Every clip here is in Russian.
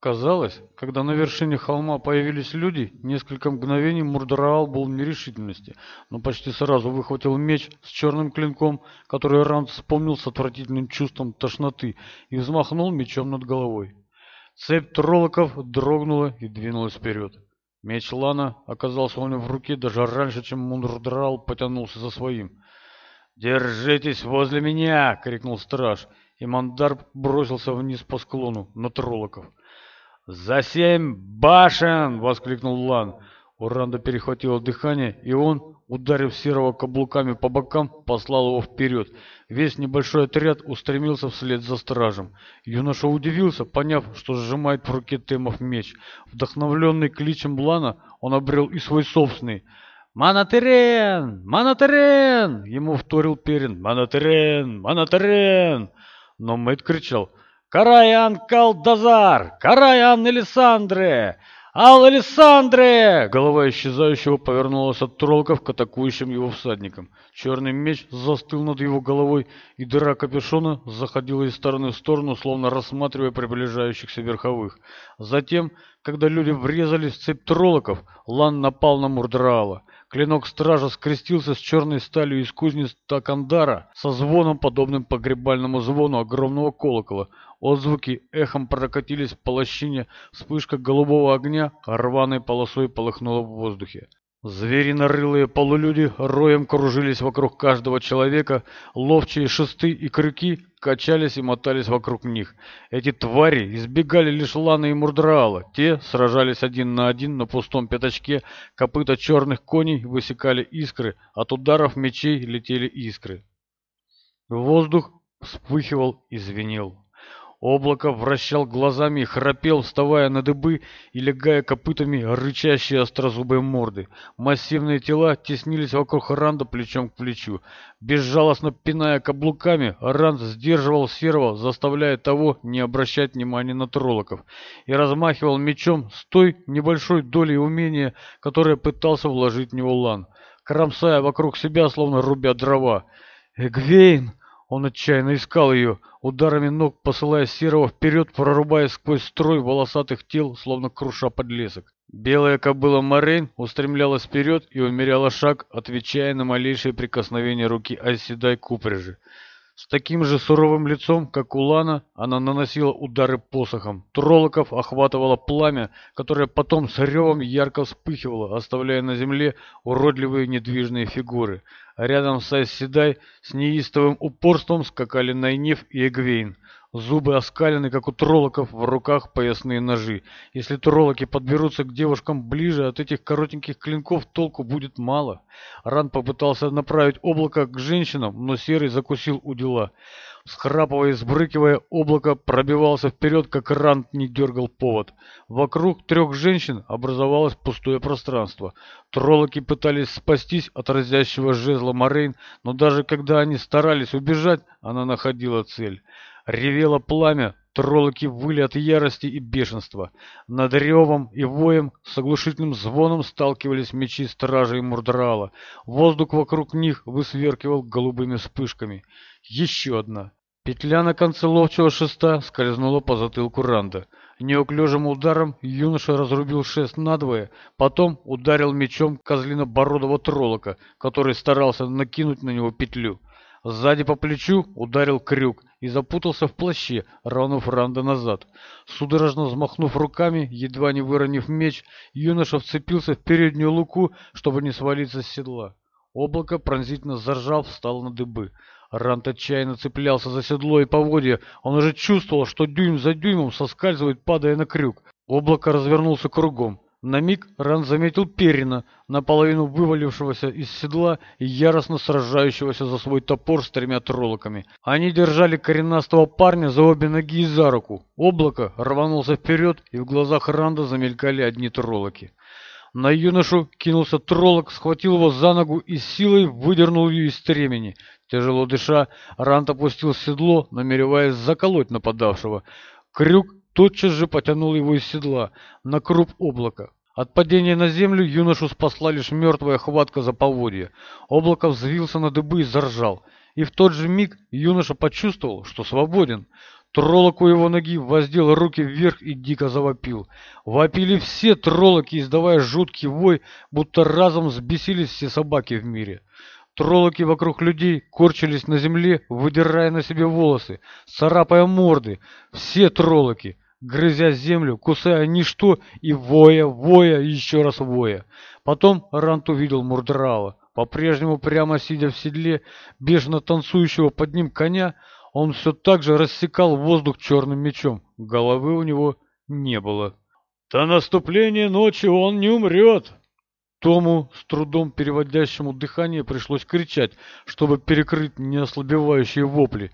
Казалось, когда на вершине холма появились люди, несколько мгновений Мурдрал был в нерешительности, но почти сразу выхватил меч с черным клинком, который Ранд вспомнил с отвратительным чувством тошноты, и взмахнул мечом над головой. Цепь троллоков дрогнула и двинулась вперед. Меч Лана оказался у него в руке даже раньше, чем Мурдрал потянулся за своим. «Держитесь возле меня!» — крикнул страж, и Мандарб бросился вниз по склону на троллоков. За семь башен!» — воскликнул Лан. У Ранда перехватило дыхание, и он, ударив Серого каблуками по бокам, послал его вперед. Весь небольшой отряд устремился вслед за стражем. Юноша удивился, поняв, что сжимает в руке Темов меч. Вдохновленный кличем Лана, он обрел и свой собственный. «Манатерен! Манатерен!» Ему вторил Перин. «Манатерен! Манатерен!» Но Мэтт кричал «Караян Калдазар! Караян Элисандре! Ал Элисандре!» Голова исчезающего повернулась от троллоков к атакующим его всадникам. Черный меч застыл над его головой, и дыра капюшона заходила из стороны в сторону, словно рассматривая приближающихся верховых. Затем, когда люди врезались в цепь троллоков, Лан напал на Мурдрала. Клинок стража скрестился с черной сталью из кузниц Такандара со звоном, подобным погребальному звону огромного колокола. Отзвуки эхом прокатились по лощине, вспышка голубого огня рваной полосой полыхнула в воздухе. Звери нарылые полулюди роем кружились вокруг каждого человека, ловчие шесты и крюки качались и мотались вокруг них. Эти твари избегали лишь ланы и Мурдраала. Те сражались один на один на пустом пятачке, копыта черных коней высекали искры, от ударов мечей летели искры. Воздух вспыхивал и звенел. Облаков вращал глазами, храпел, вставая на дыбы и легая копытами рычащие острозубые морды. Массивные тела теснились вокруг Ранда плечом к плечу. Безжалостно пиная каблуками, Ранд сдерживал серого, заставляя того не обращать внимания на троллоков, и размахивал мечом с той небольшой долей умения, которое пытался вложить в него Лан, кромсая вокруг себя, словно рубя дрова. «Эгвейн!» Он отчаянно искал ее, ударами ног посылая серого вперед, прорубая сквозь строй волосатых тел, словно круша подлесок. Белая кобыла Морейн устремлялась вперед и умеряла шаг, отвечая на малейшее прикосновение руки Айседай к упряжи. С таким же суровым лицом, как у Лана, она наносила удары посохом. Троллоков охватывало пламя, которое потом с ревом ярко вспыхивало, оставляя на земле уродливые недвижные фигуры. А рядом с Айседай с неистовым упорством скакали Найнев и Эгвейн. Зубы оскалены, как у троллоков, в руках поясные ножи. Если троллоки подберутся к девушкам ближе, от этих коротеньких клинков толку будет мало. Ран попытался направить облако к женщинам, но Серый закусил у дела. Схрапывая и сбрыкивая, облако пробивался вперед, как Ранд не дергал повод. Вокруг трех женщин образовалось пустое пространство. Троллоки пытались спастись от разящего жезла Морейн, но даже когда они старались убежать, она находила цель. Ревело пламя, троллоки выли от ярости и бешенства. Над ревом и воем с оглушительным звоном сталкивались мечи стражей Мурдрала. Воздух вокруг них высверкивал голубыми вспышками. Еще одна. Петля на конце ловчего шеста скользнула по затылку Ранда. Неуклюжим ударом юноша разрубил шест надвое, потом ударил мечом козлинобородого троллока, который старался накинуть на него петлю. Сзади по плечу ударил крюк и запутался в плаще, рванув Ранда назад. Судорожно взмахнув руками, едва не выронив меч, юноша вцепился в переднюю луку, чтобы не свалиться с седла. Облако, пронзительно заржав, встал на дыбы. Рант отчаянно цеплялся за седло и поводья. Он уже чувствовал, что дюйм за дюймом соскальзывает, падая на крюк. Облако развернулся кругом на миг рон заметил перина наполовину вывалившегося из седла и яростно сражающегося за свой топор с тремя троллоками. Они держали коренастого парня за обе ноги и за руку. Облако рванулся вперед, и в глазах Ранда замелькали одни троллоки. На юношу кинулся троллок, схватил его за ногу и силой выдернул ее из стремени. Тяжело дыша, Ранд опустил седло, намереваясь заколоть нападавшего. Крюк тотчас же потянул его из седла на круп облака. От падения на землю юношу спасла лишь мертвая хватка за поводья. Облако взвился на дыбы и заржал. И в тот же миг юноша почувствовал, что свободен. Троллок у его ноги воздел руки вверх и дико завопил. Вопили все троллоки, издавая жуткий вой, будто разом взбесились все собаки в мире. Троллоки вокруг людей корчились на земле, выдирая на себе волосы, царапая морды. Все троллоки, грызя землю, кусая ничто и воя, воя и еще раз воя. Потом Рант увидел Мурдрава. По-прежнему прямо сидя в седле, бежно танцующего под ним коня, он все так же рассекал воздух черным мечом. Головы у него не было. «До наступления ночи он не умрет!» Тому, с трудом переводящему дыхание, пришлось кричать, чтобы перекрыть неослабевающие вопли.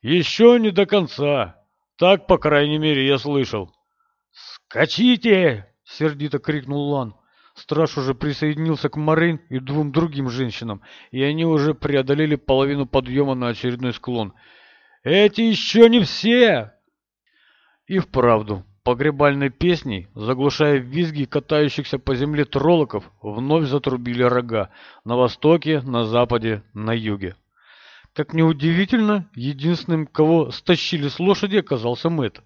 «Еще не до конца! Так, по крайней мере, я слышал!» «Скачите!» — сердито крикнул Лан. Страж уже присоединился к Марин и двум другим женщинам, и они уже преодолели половину подъема на очередной склон. «Эти еще не все!» И вправду, погребальной песней, заглушая визги катающихся по земле троллоков, вновь затрубили рога на востоке, на западе, на юге. Как неудивительно, единственным, кого стащили с лошади, оказался Мэт.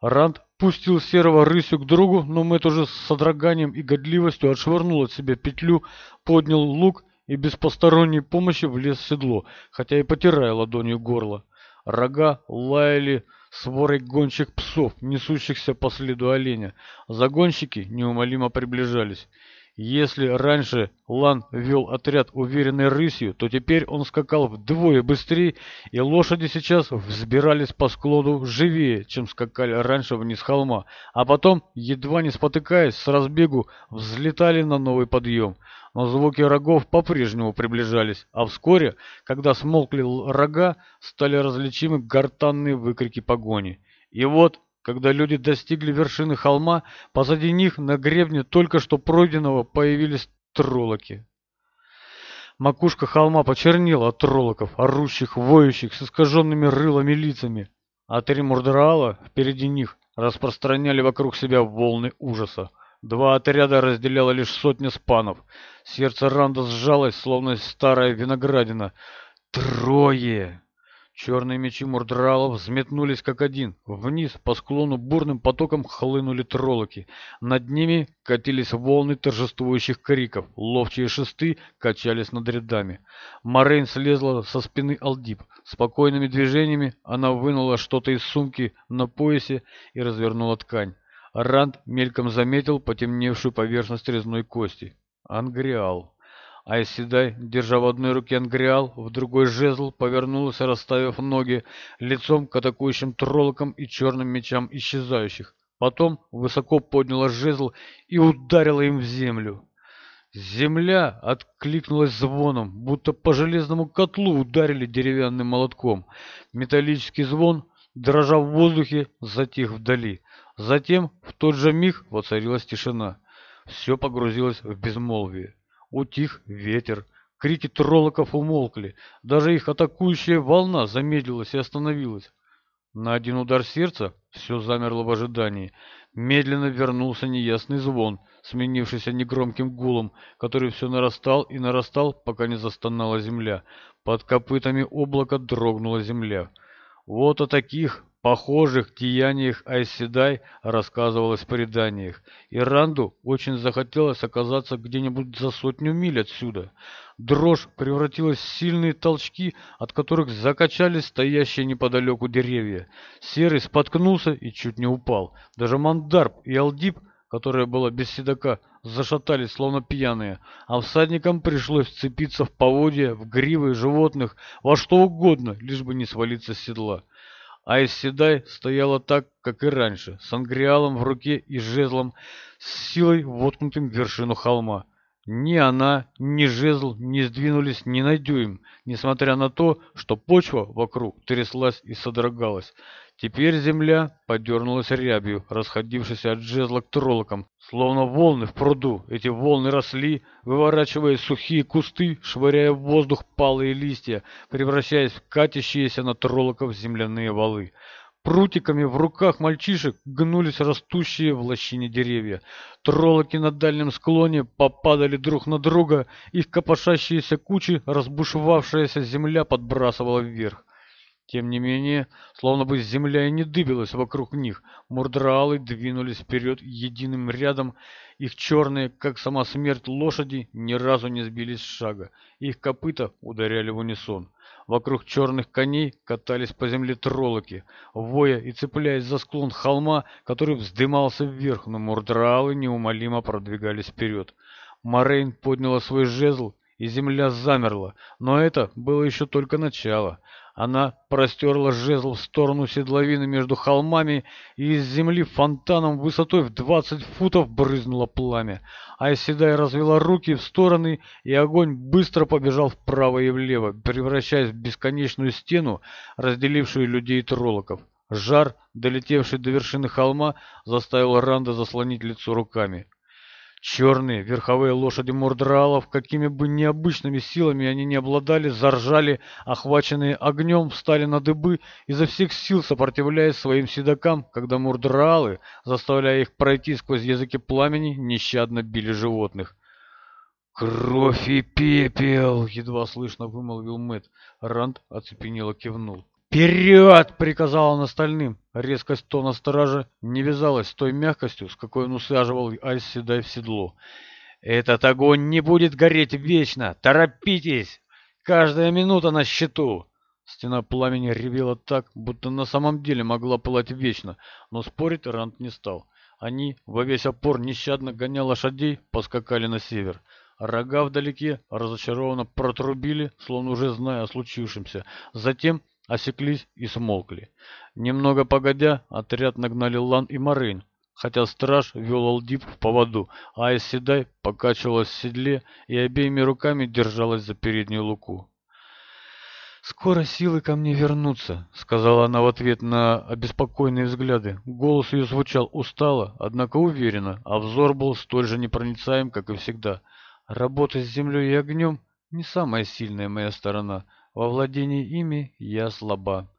Ранд пустил серого рысью к другу, но Мэт уже с содроганием и годливостью отшвырнул от себя петлю, поднял лук и без посторонней помощи влез в седло, хотя и потирая ладонью горло. Рога лаяли, Сворой гонщик псов, несущихся по следу оленя. Загонщики неумолимо приближались. Если раньше Лан вел отряд уверенной рысью, то теперь он скакал вдвое быстрее, и лошади сейчас взбирались по склону живее, чем скакали раньше вниз холма, а потом, едва не спотыкаясь, с разбегу взлетали на новый подъем. Но звуки рогов по-прежнему приближались, а вскоре, когда смолкли рога, стали различимы гортанные выкрики погони. И вот когда люди достигли вершины холма, позади них на гребне только что пройденного появились троллоки. Макушка холма почернела от троллоков, орущих, воющих, с искаженными рылами лицами, а три мурдрала впереди них распространяли вокруг себя волны ужаса. Два отряда разделяла лишь сотня спанов. Сердце Ранда сжалось, словно старая виноградина. «Трое!» Черные мечи мурдралов взметнулись как один. Вниз по склону бурным потоком хлынули троллоки. Над ними катились волны торжествующих криков. Ловчие шесты качались над рядами. Морейн слезла со спины Алдип. Спокойными движениями она вынула что-то из сумки на поясе и развернула ткань. Ранд мельком заметил потемневшую поверхность резной кости. Ангриал. Айседай, держа в одной руке ангриал, в другой жезл, повернулся, расставив ноги, лицом к атакующим троллокам и черным мечам исчезающих. Потом высоко подняла жезл и ударила им в землю. Земля откликнулась звоном, будто по железному котлу ударили деревянным молотком. Металлический звон, дрожа в воздухе, затих вдали. Затем в тот же миг воцарилась тишина. Все погрузилось в безмолвие. Утих ветер, крики троллоков умолкли, даже их атакующая волна замедлилась и остановилась. На один удар сердца все замерло в ожидании. Медленно вернулся неясный звон, сменившийся негромким гулом, который все нарастал и нарастал, пока не застонала земля. Под копытами облака дрогнула земля. Вот о таких похожих деяниях Айседай рассказывалось в преданиях. Иранду очень захотелось оказаться где-нибудь за сотню миль отсюда. Дрожь превратилась в сильные толчки, от которых закачались стоящие неподалеку деревья. Серый споткнулся и чуть не упал. Даже Мандарб и алдип, которая была без седока, зашатались, словно пьяные, а всадникам пришлось вцепиться в поводья, в гривы животных, во что угодно, лишь бы не свалиться с седла. Айседай стояла так, как и раньше, с ангриалом в руке и жезлом, с силой воткнутым в вершину холма. Ни она, ни жезл не сдвинулись ни на дюйм, несмотря на то, что почва вокруг тряслась и содрогалась. Теперь земля подернулась рябью, расходившейся от жезла к троллокам, словно волны в пруду. Эти волны росли, выворачивая сухие кусты, швыряя в воздух палые листья, превращаясь в катящиеся на троллоков земляные валы. Прутиками в руках мальчишек гнулись растущие в лощине деревья. Троллоки на дальнем склоне попадали друг на друга, их копошащиеся кучи, разбушевавшаяся земля подбрасывала вверх. Тем не менее, словно бы земля и не дыбилась вокруг них, мурдралы двинулись вперед единым рядом. Их черные, как сама смерть лошади, ни разу не сбились с шага. Их копыта ударяли в унисон. Вокруг черных коней катались по земле троллоки, воя и цепляясь за склон холма, который вздымался вверх, но мурдралы неумолимо продвигались вперед. Морейн подняла свой жезл, и земля замерла, но это было еще только начало. Она простерла жезл в сторону седловины между холмами, и из земли фонтаном высотой в двадцать футов брызнуло пламя. Айседай развела руки в стороны, и огонь быстро побежал вправо и влево, превращаясь в бесконечную стену, разделившую людей и троллоков. Жар, долетевший до вершины холма, заставил Ранда заслонить лицо руками. Черные верховые лошади мурдралов, какими бы необычными силами они не обладали, заржали, охваченные огнем, встали на дыбы, изо всех сил сопротивляясь своим седокам, когда мурдралы, заставляя их пройти сквозь языки пламени, нещадно били животных. «Кровь и пепел!» — едва слышно вымолвил Мэтт. Ранд оцепенело кивнул. «Вперед!» — приказал он остальным. Резкость тона стража не вязалась с той мягкостью, с какой он усаживал Айс Седай в седло. «Этот огонь не будет гореть вечно! Торопитесь! Каждая минута на счету!» Стена пламени ревела так, будто на самом деле могла пылать вечно, но спорить Рант не стал. Они во весь опор нещадно гоня лошадей, поскакали на север. Рога вдалеке разочарованно протрубили, словно уже зная о случившемся. Затем осеклись и смолкли. Немного погодя, отряд нагнали Лан и Марин, хотя страж вел Алдип в поводу, а Айседай покачивалась в седле и обеими руками держалась за переднюю луку. «Скоро силы ко мне вернутся», — сказала она в ответ на обеспокоенные взгляды. Голос ее звучал устало, однако уверенно, а взор был столь же непроницаем, как и всегда. «Работа с землей и огнем — не самая сильная моя сторона. Во владении ими я слаба.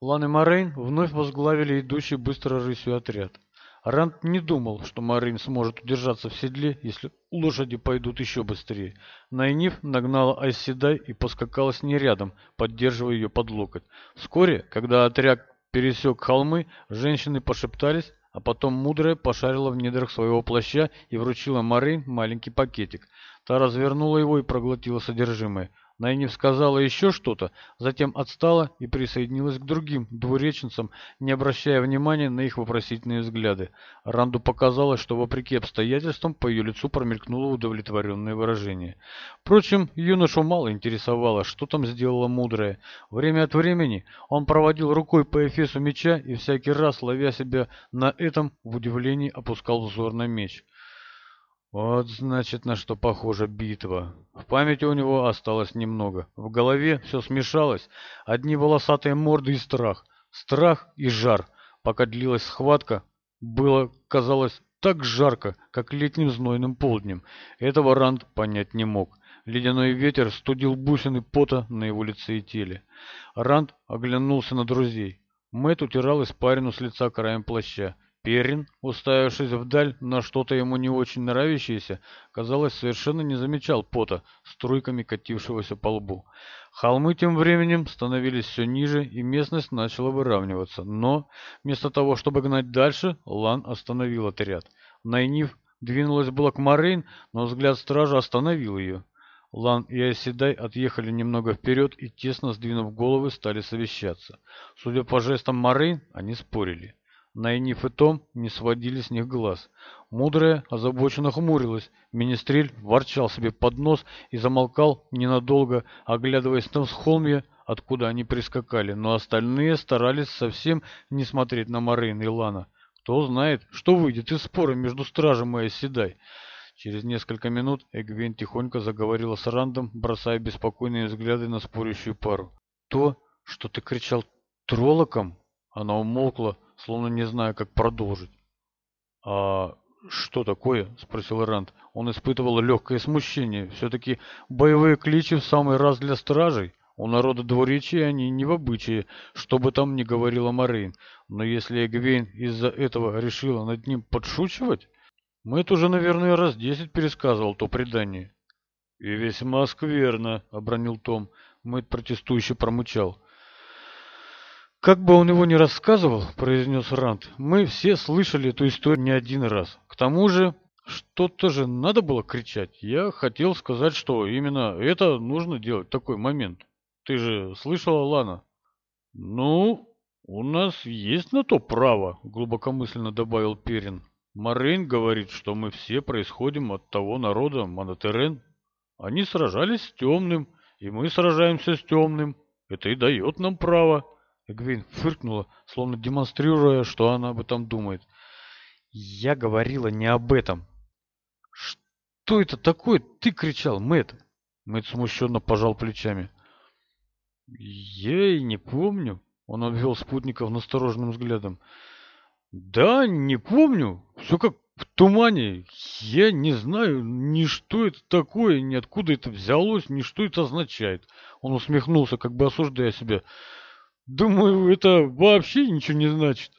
Лан и Морейн вновь возглавили идущий быстро рысью отряд. Ранд не думал, что Марин сможет удержаться в седле, если лошади пойдут еще быстрее. Найниф нагнала Айседай и поскакала с ней рядом, поддерживая ее под локоть. Вскоре, когда отряд пересек холмы, женщины пошептались, а потом мудрая пошарила в недрах своего плаща и вручила Марин маленький пакетик. Та развернула его и проглотила содержимое. Найниф сказала еще что-то, затем отстала и присоединилась к другим двуреченцам, не обращая внимания на их вопросительные взгляды. Ранду показалось, что вопреки обстоятельствам по ее лицу промелькнуло удовлетворенное выражение. Впрочем, юношу мало интересовало, что там сделала мудрая. Время от времени он проводил рукой по эфесу меча и всякий раз, ловя себя на этом, в удивлении опускал взор на меч. Вот, значит, на что похожа битва. В памяти у него осталось немного. В голове все смешалось. Одни волосатые морды и страх. Страх и жар. Пока длилась схватка, было, казалось, так жарко, как летним знойным полднем. Этого Ранд понять не мог. Ледяной ветер студил бусины пота на его лице и теле. Ранд оглянулся на друзей. Мэт утирал испарину с лица краем плаща. Перин, уставившись вдаль на что-то ему не очень нравящееся, казалось, совершенно не замечал пота, струйками катившегося по лбу. Холмы тем временем становились все ниже, и местность начала выравниваться. Но вместо того, чтобы гнать дальше, Лан остановил отряд. Найнив двинулась было к Морейн, но взгляд стража остановил ее. Лан и Айседай отъехали немного вперед и, тесно сдвинув головы, стали совещаться. Судя по жестам Морейн, они спорили. Найниф и Том не сводили с них глаз. Мудрая озабоченно хмурилась, министрель ворчал себе под нос и замолкал ненадолго, оглядываясь на всхолмье, откуда они прискакали, но остальные старались совсем не смотреть на Морейн и Лана. Кто знает, что выйдет из спора между стражем и Оседай. Через несколько минут Эгвин тихонько заговорила с Рандом, бросая беспокойные взгляды на спорящую пару. «То, что ты кричал троллоком?» Она умолкла, словно не зная, как продолжить. «А что такое?» – спросил Ранд. Он испытывал легкое смущение. Все-таки боевые кличи в самый раз для стражей. У народа двуречия они не в обычае, что бы там ни говорила Морейн. Но если Эгвейн из-за этого решила над ним подшучивать, Мэт уже, наверное, раз десять пересказывал то предание. «И весьма скверно», — обронил Том. Мэт протестующе промычал. Как бы он его ни рассказывал, произнес Ранд, мы все слышали эту историю не один раз. К тому же, что-то же надо было кричать. Я хотел сказать, что именно это нужно делать в такой момент. Ты же слышала, Лана? Ну, у нас есть на то право, глубокомысленно добавил Перин. Морейн говорит, что мы все происходим от того народа Манатерен. Они сражались с темным, и мы сражаемся с темным. Это и дает нам право. Эгвейн фыркнула, словно демонстрируя, что она об этом думает. «Я говорила не об этом». «Что это такое?» — ты кричал, Мэтт. Мэтт смущенно пожал плечами. «Я и не помню». Он обвел спутников настороженным взглядом. «Да, не помню. Все как в тумане. Я не знаю ни что это такое, ни откуда это взялось, ни что это означает». Он усмехнулся, как бы осуждая себя. «Да». Думаю, это вообще ничего не значит.